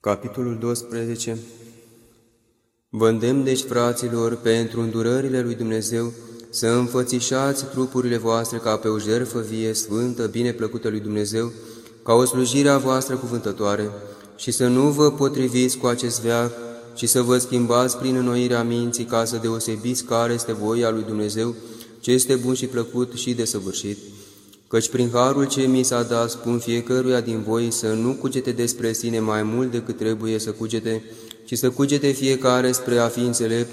Capitolul 12 Vă îndemn deci, fraților, pentru îndurările lui Dumnezeu, să înfățișați trupurile voastre ca pe o jertfă vie, sfântă, bine plăcută lui Dumnezeu, ca o slujire a voastră cuvântătoare, și să nu vă potriviți cu acest veac, ci să vă schimbați prin înnoirea minții ca să deosebiți care este voia lui Dumnezeu, ce este bun și plăcut și desăvârșit. Căci prin harul ce mi s-a dat, spun fiecăruia din voi să nu cugete despre sine mai mult decât trebuie să cugete, ci să cugete fiecare spre a fi înțelept,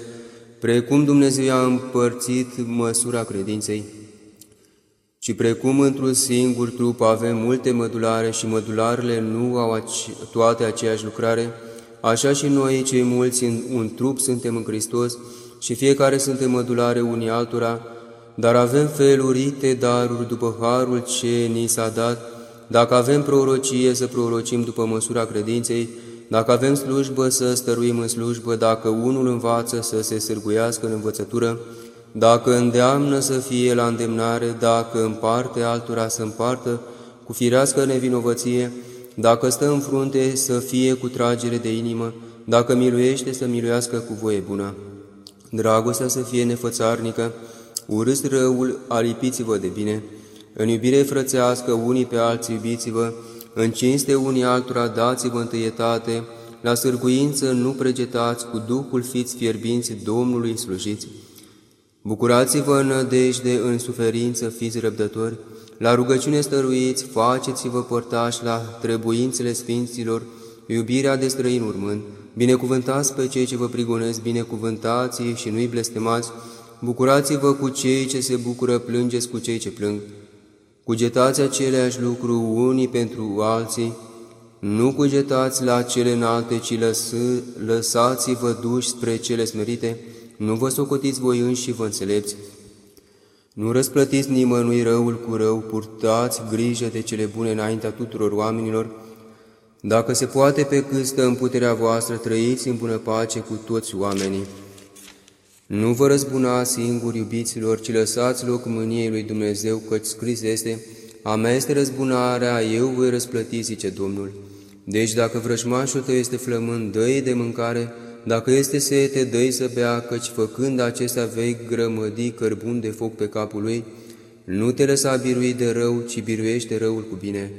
precum Dumnezeu a împărțit măsura credinței. Și precum într-un singur trup avem multe mădulare și mădularele nu au toate aceeași lucrare, așa și noi, cei mulți, în un trup suntem în Hristos și fiecare suntem mădulare unii altora, dar avem felurite daruri după harul ce ni s-a dat, dacă avem prorocie să prorocim după măsura credinței, dacă avem slujbă să stăruim în slujbă, dacă unul învață să se sârguiască în învățătură, dacă îndeamnă să fie la îndemnare, dacă împarte altora să împartă cu firească nevinovăție, dacă stă în frunte să fie cu tragere de inimă, dacă miluiește să miluiască cu voie bună. Dragostea să fie nefățarnică, urâți răul, alipiți-vă de bine, în iubire frățească unii pe alții iubiți-vă, în cinste unii altora dați-vă întâietate, la sârguință nu pregetați, cu Duhul fiți fierbinți Domnului slujiți. Bucurați-vă în nădejde, în suferință fiți răbdători, la rugăciune stăruiți, faceți-vă părtași la trebuințele sfinților, iubirea de străin urmând, binecuvântați pe cei ce vă prigonesc, binecuvântați și nu-i blestemați, bucurați-vă cu cei ce se bucură, plângeți cu cei ce plâng. Cugetați aceleași lucru unii pentru alții, nu cugetați la cele înalte, ci lăsați-vă duși spre cele smerite, nu vă socotiți voi înși vă înțelepți. Nu răsplătiți nimănui răul cu rău, purtați grijă de cele bune înaintea tuturor oamenilor. Dacă se poate pe cât stă în puterea voastră, trăiți în bună pace cu toți oamenii. Nu vă răzbunați singuri, iubiților, ci lăsați loc mâniei lui Dumnezeu, căci scris este, A mea este răzbunarea, eu voi răsplăti, zice Domnul. Deci dacă vrăjmașul tău este flămând, dă de mâncare, dacă este sete, dă să bea, căci făcând acestea vei grămădi cărbun de foc pe capul lui, nu te lăsa birui de rău, ci biruiește răul cu bine.